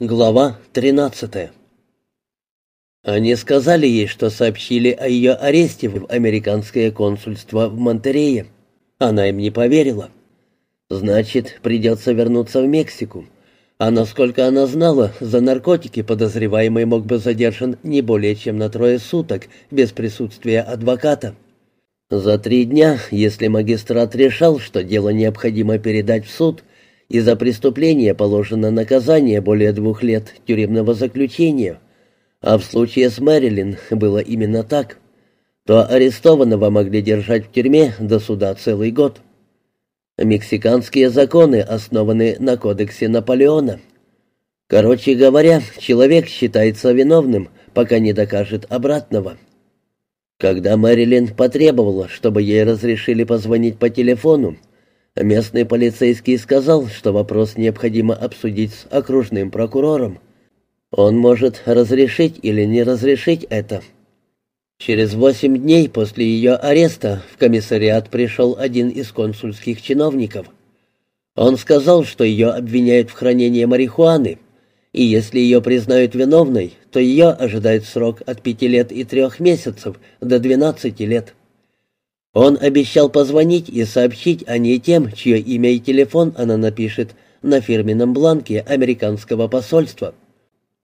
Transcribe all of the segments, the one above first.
Глава 13 Они сказали ей, что сообщили о ее аресте в американское консульство в Монтерее. Она им не поверила. Значит, придется вернуться в Мексику. А насколько она знала, за наркотики подозреваемый мог быть задержан не более чем на трое суток без присутствия адвоката. За три дня, если магистрат решал, что дело необходимо передать в суд, и за преступление положено наказание более двух лет тюремного заключения, а в случае с Мэрилин было именно так, то арестованного могли держать в тюрьме до суда целый год. Мексиканские законы основаны на кодексе Наполеона. Короче говоря, человек считается виновным, пока не докажет обратного. Когда Мэрилин потребовала, чтобы ей разрешили позвонить по телефону, Местный полицейский сказал, что вопрос необходимо обсудить с окружным прокурором. Он может разрешить или не разрешить это. Через восемь дней после ее ареста в комиссариат пришел один из консульских чиновников. Он сказал, что ее обвиняют в хранении марихуаны, и если ее признают виновной, то ее ожидает срок от пяти лет и трех месяцев до двенадцати лет. Он обещал позвонить и сообщить о ней тем, чье имя и телефон она напишет на фирменном бланке американского посольства.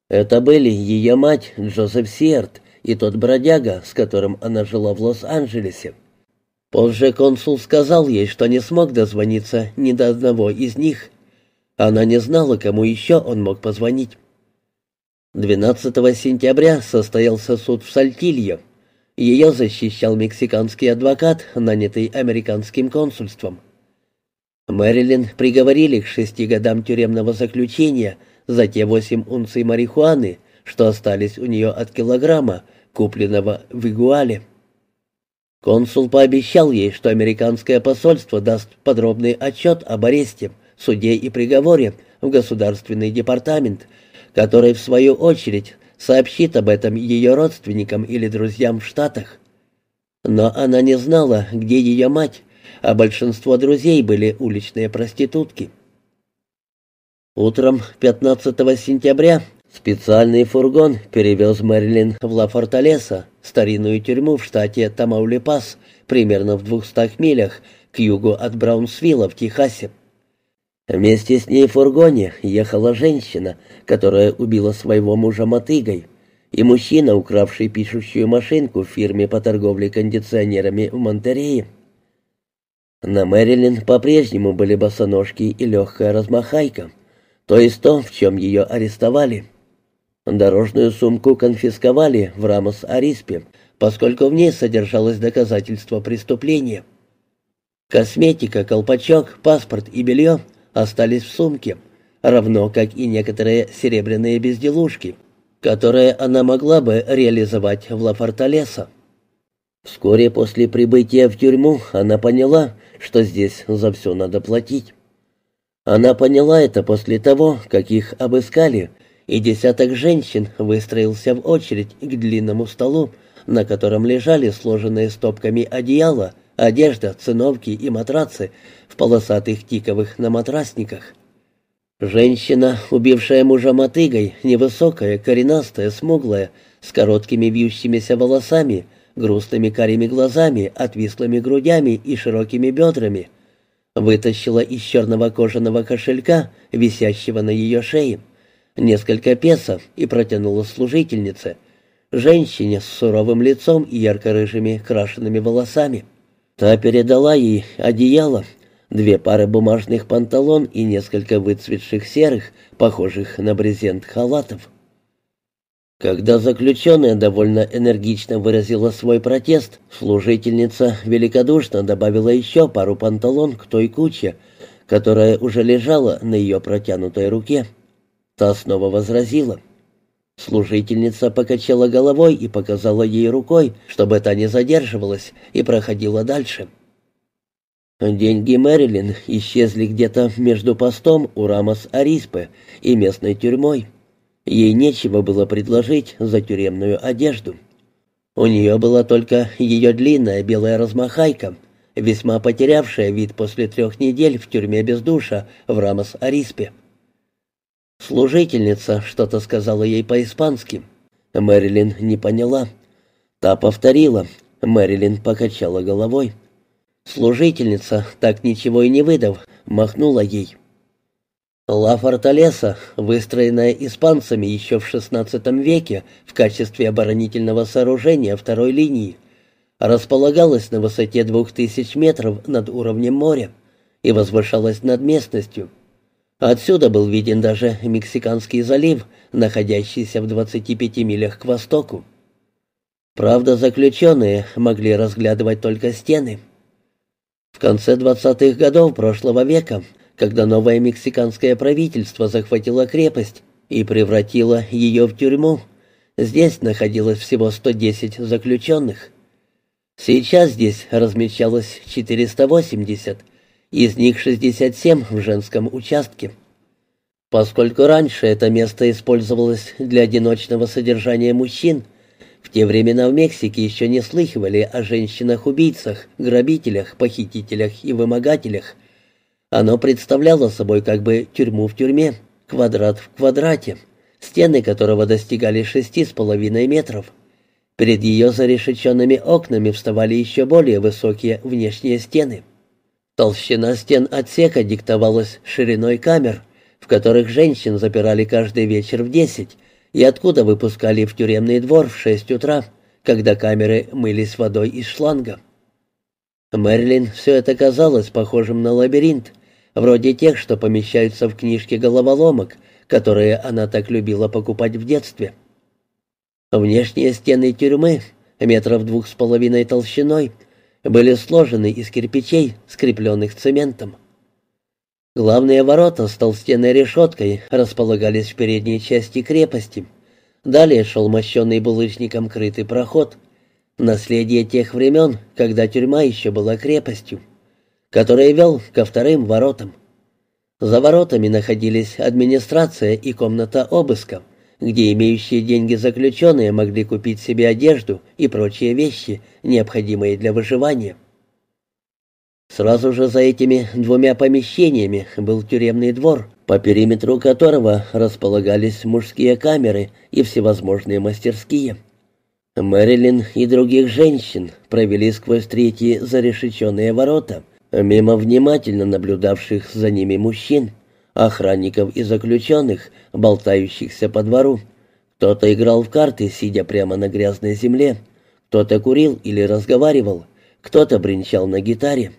Это были ее мать Джозеф Сиерт и тот бродяга, с которым она жила в Лос-Анджелесе. Позже консул сказал ей, что не смог дозвониться ни до одного из них. Она не знала, кому еще он мог позвонить. 12 сентября состоялся суд в Сальтилье. Ее защищал мексиканский адвокат, нанятый американским консульством. Мэрилин приговорили к шести годам тюремного заключения за те восемь унций марихуаны, что остались у нее от килограмма, купленного в Игуале. Консул пообещал ей, что американское посольство даст подробный отчет об аресте, суде и приговоре в Государственный департамент, который, в свою очередь, сообщит об этом ее родственникам или друзьям в Штатах. Но она не знала, где ее мать, а большинство друзей были уличные проститутки. Утром 15 сентября специальный фургон перевез Мэрилин в Ла-Форталеса, старинную тюрьму в штате Тамаулипас, примерно в 200 милях к югу от Браунсвилла в Техасе. Вместе с ней в фургоне ехала женщина, которая убила своего мужа мотыгой, и мужчина, укравший пишущую машинку в фирме по торговле кондиционерами в Монтерее. На Мэрилин по-прежнему были босоножки и легкая размахайка, то есть то, в чем ее арестовали. Дорожную сумку конфисковали в Рамос-Ариспе, поскольку в ней содержалось доказательство преступления. Косметика, колпачок, паспорт и белье — остались в сумке, равно как и некоторые серебряные безделушки, которые она могла бы реализовать в Ла-Форталеса. Вскоре после прибытия в тюрьму она поняла, что здесь за все надо платить. Она поняла это после того, как их обыскали, и десяток женщин выстроился в очередь к длинному столу, на котором лежали сложенные стопками одеяла, одежда, циновки и матрацы в полосатых тиковых наматрасниках. Женщина, убившая мужа мотыгой, невысокая, коренастая, смуглая, с короткими вьющимися волосами, грустными карими глазами, отвислыми грудями и широкими бедрами, вытащила из черного кожаного кошелька, висящего на ее шее, несколько песов и протянула служительнице, женщине с суровым лицом и ярко-рыжими крашенными волосами. Та передала ей одеяло, две пары бумажных панталон и несколько выцветших серых, похожих на брезент халатов. Когда заключенная довольно энергично выразила свой протест, служительница великодушно добавила еще пару панталон к той куче, которая уже лежала на ее протянутой руке. Та снова возразила — Служительница покачала головой и показала ей рукой, чтобы та не задерживалась, и проходила дальше. Деньги Мэрилин исчезли где-то между постом у Рамос-Ариспе и местной тюрьмой. Ей нечего было предложить за тюремную одежду. У нее была только ее длинная белая размахайка, весьма потерявшая вид после трех недель в тюрьме без душа в Рамос-Ариспе. Служительница что-то сказала ей по-испански. Мэрилин не поняла. Та повторила. Мэрилин покачала головой. Служительница, так ничего и не выдав, махнула ей. Ла Форталеса, выстроенная испанцами еще в XVI веке в качестве оборонительного сооружения второй линии, располагалась на высоте двух тысяч метров над уровнем моря и возвышалась над местностью. Отсюда был виден даже Мексиканский залив, находящийся в 25 милях к востоку. Правда, заключенные могли разглядывать только стены. В конце 20-х годов прошлого века – когда новое мексиканское правительство захватило крепость и превратило ее в тюрьму. Здесь находилось всего 110 заключенных. Сейчас здесь размещалось 480, из них 67 в женском участке. Поскольку раньше это место использовалось для одиночного содержания мужчин, в те времена в Мексике еще не слыхивали о женщинах-убийцах, грабителях, похитителях и вымогателях, оно представляло собой как бы тюрьму в тюрьме, квадрат в квадрате, стены которого достигали шести с половиной метров. Перед ее зарешеченными окнами вставали еще более высокие внешние стены. Толщина стен отсека диктовалась шириной камер, в которых женщин запирали каждый вечер в десять, и откуда выпускали в тюремный двор в шесть утра, когда камеры мылись водой из шланга. Мерлин все это казалось похожим на лабиринт, вроде тех, что помещаются в книжке головоломок, которые она так любила покупать в детстве. Внешние стены тюрьмы, метров двух с половиной толщиной, были сложены из кирпичей, скрепленных цементом. Главные ворота с толстенной решеткой располагались в передней части крепости. Далее шел мощенный булыжником крытый проход. Наследие тех времен, когда тюрьма еще была крепостью который вел ко вторым воротам. За воротами находились администрация и комната обыска, где имеющие деньги заключенные могли купить себе одежду и прочие вещи, необходимые для выживания. Сразу же за этими двумя помещениями был тюремный двор, по периметру которого располагались мужские камеры и всевозможные мастерские. Мэрилин и других женщин провели сквозь третьи зарешеченные ворота — мимо внимательно наблюдавших за ними мужчин, охранников и заключенных, болтающихся по двору. Кто-то играл в карты, сидя прямо на грязной земле, кто-то курил или разговаривал, кто-то бренчал на гитаре.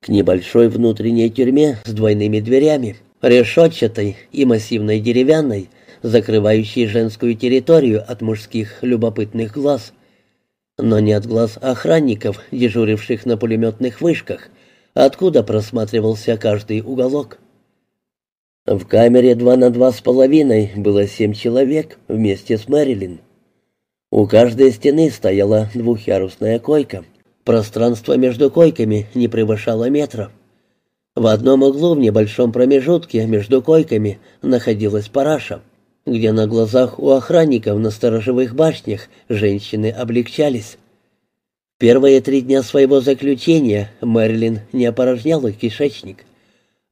К небольшой внутренней тюрьме с двойными дверями, решетчатой и массивной деревянной, закрывающей женскую территорию от мужских любопытных глаз. Но не от глаз охранников, дежуривших на пулеметных вышках — откуда просматривался каждый уголок. В камере два на два с половиной было семь человек вместе с Мэрилин. У каждой стены стояла двухъярусная койка. Пространство между койками не превышало метра. В одном углу в небольшом промежутке между койками находилась параша, где на глазах у охранников на сторожевых башнях женщины облегчались. Первые три дня своего заключения Мэрилин не опорожняла кишечник.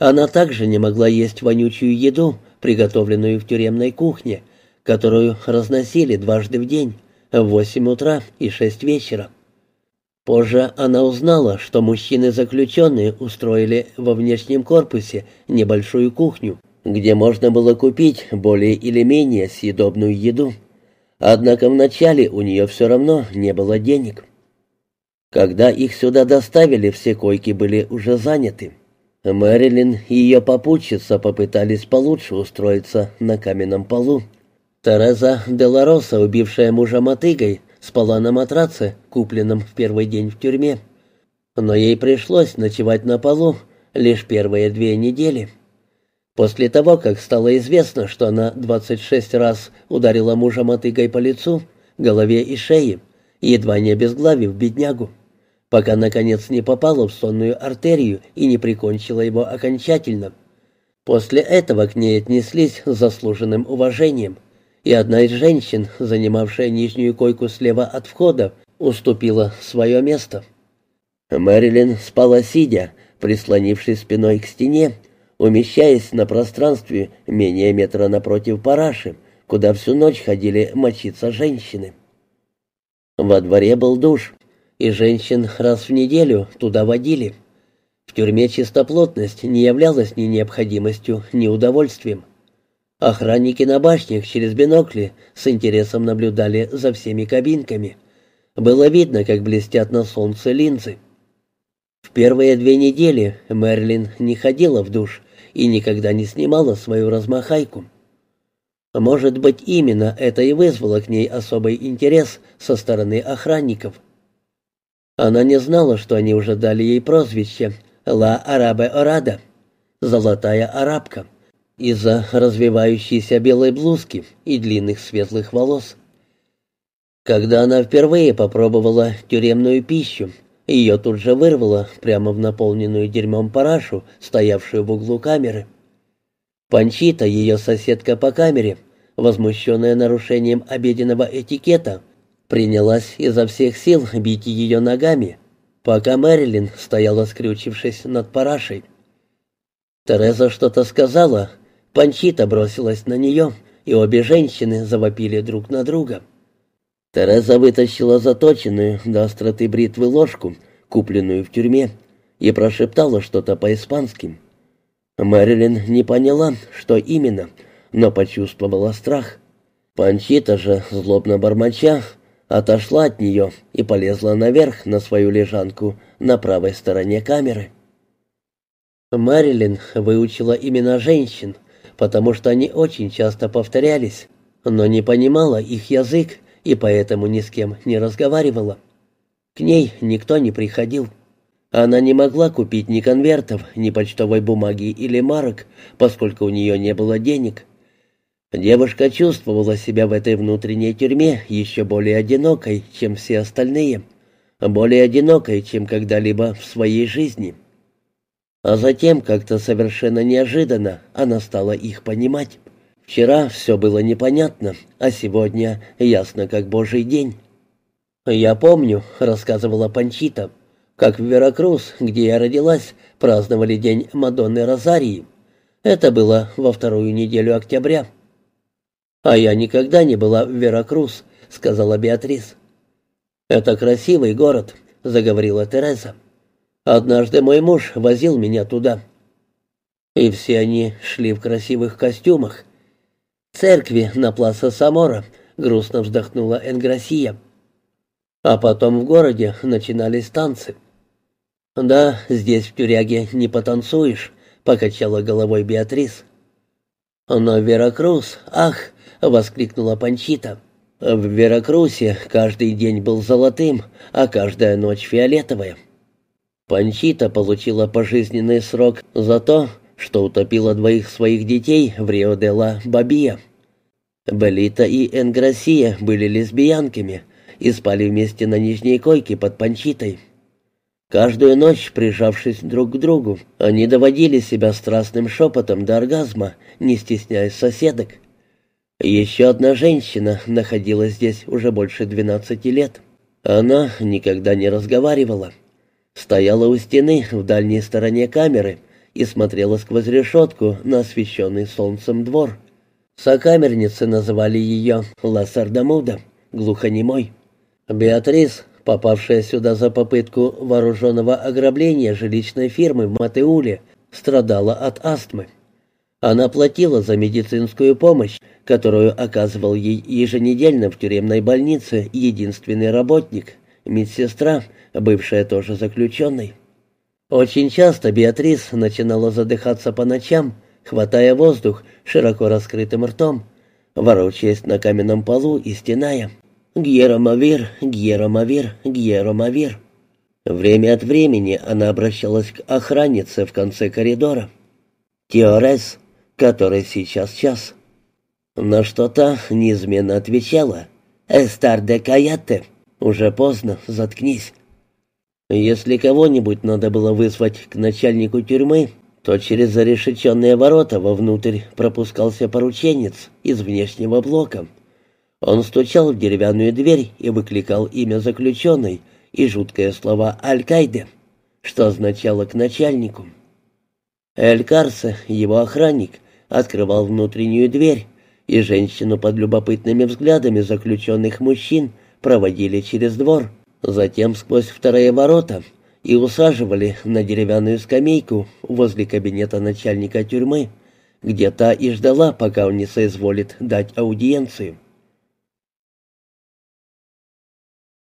Она также не могла есть вонючую еду, приготовленную в тюремной кухне, которую разносили дважды в день, в восемь утра и шесть вечера. Позже она узнала, что мужчины-заключенные устроили во внешнем корпусе небольшую кухню, где можно было купить более или менее съедобную еду. Однако вначале у нее все равно не было денег. Когда их сюда доставили, все койки были уже заняты. Мэрилин и ее попутчица попытались получше устроиться на каменном полу. Тереза Делароса, убившая мужа мотыгой, спала на матраце, купленном в первый день в тюрьме. Но ей пришлось ночевать на полу лишь первые две недели. После того, как стало известно, что она 26 раз ударила мужа мотыгой по лицу, голове и шее, едва не обезглавив беднягу пока, наконец, не попала в сонную артерию и не прикончила его окончательно. После этого к ней отнеслись с заслуженным уважением, и одна из женщин, занимавшая нижнюю койку слева от входа, уступила свое место. Мэрилин спала сидя, прислонившись спиной к стене, умещаясь на пространстве менее метра напротив параши, куда всю ночь ходили мочиться женщины. Во дворе был душ, и женщин раз в неделю туда водили. В тюрьме чистоплотность не являлась ни необходимостью, ни удовольствием. Охранники на башнях через бинокли с интересом наблюдали за всеми кабинками. Было видно, как блестят на солнце линзы. В первые две недели Мерлин не ходила в душ и никогда не снимала свою размахайку. Может быть, именно это и вызвало к ней особый интерес со стороны охранников. Она не знала, что они уже дали ей прозвище «Ла Арабе Орада» — «Золотая арабка» из-за развивающейся белой блузки и длинных светлых волос. Когда она впервые попробовала тюремную пищу, ее тут же вырвало прямо в наполненную дерьмом парашу, стоявшую в углу камеры. Панчита, ее соседка по камере, возмущенная нарушением обеденного этикета, принялась изо всех сил бить ее ногами, пока Мэрилин стояла скрючившись над парашей. Тереза что-то сказала, Панчита бросилась на нее, и обе женщины завопили друг на друга. Тереза вытащила заточенную до остроты бритвы ложку, купленную в тюрьме, и прошептала что-то по-испански. Мэрилин не поняла, что именно, но почувствовала страх. Панчита же, злобно бормоча, отошла от нее и полезла наверх на свою лежанку на правой стороне камеры. Мэрилин выучила имена женщин — потому что они очень часто повторялись, но не понимала их язык и поэтому ни с кем не разговаривала. К ней никто не приходил. Она не могла купить ни конвертов, ни почтовой бумаги или марок, поскольку у нее не было денег. Девушка чувствовала себя в этой внутренней тюрьме еще более одинокой, чем все остальные, более одинокой, чем когда-либо в своей жизни. А затем, как-то совершенно неожиданно, она стала их понимать. Вчера все было непонятно, а сегодня ясно, как божий день. «Я помню», — рассказывала Панчита, «как в Веракрус, где я родилась, праздновали День Мадонны Розарии. Это было во вторую неделю октября». «А я никогда не была в Веракрус», — сказала Беатрис. «Это красивый город», — заговорила Тереза. Однажды мой муж возил меня туда. И все они шли в красивых костюмах. Церкви на Пласа Самора, грустно вздохнула Энграсия. А потом в городе начинались танцы. «Да, здесь в тюряге не потанцуешь», — покачала головой Беатрис. «Но Веракрус, ах!» — воскликнула Панчита. «В Веракрусе каждый день был золотым, а каждая ночь фиолетовая». Панчита получила пожизненный срок за то, что утопила двоих своих детей в Рио-де-ла-Бабия. Белита и Энграсия были лесбиянками и спали вместе на нижней койке под Панчитой. Каждую ночь, прижавшись друг к другу, они доводили себя страстным шепотом до оргазма, не стесняясь соседок. Еще одна женщина находилась здесь уже больше двенадцати лет. Она никогда не разговаривала стояла у стены в дальней стороне камеры и смотрела сквозь решетку на освещенный солнцем двор. Сокамерницы называли ее Ла Сардамуда, глухонемой. Беатрис, попавшая сюда за попытку вооруженного ограбления жилищной фирмы в Матеуле, страдала от астмы. Она платила за медицинскую помощь, которую оказывал ей еженедельно в тюремной больнице единственный работник, медсестра, бывшая тоже заключенной. Очень часто Беатрис начинала задыхаться по ночам, хватая воздух широко раскрытым ртом, ворочаясь на каменном полу и стеная. «Гьеромавир, Гьеромавир, Гьеромавир». Время от времени она обращалась к охраннице в конце коридора. «Теорес, который сейчас час». На что та неизменно отвечала «Эстар де Каяте». «Уже поздно, заткнись». Если кого-нибудь надо было вызвать к начальнику тюрьмы, то через зарешеченные ворота вовнутрь пропускался порученец из внешнего блока. Он стучал в деревянную дверь и выкликал имя заключенной и жуткое слово «Аль-Кайде», что означало «к начальнику». Эль Карсе, его охранник, открывал внутреннюю дверь, и женщину под любопытными взглядами заключенных мужчин проводили через двор, затем сквозь вторые ворота и усаживали на деревянную скамейку возле кабинета начальника тюрьмы, где та и ждала, пока он не соизволит дать аудиенцию.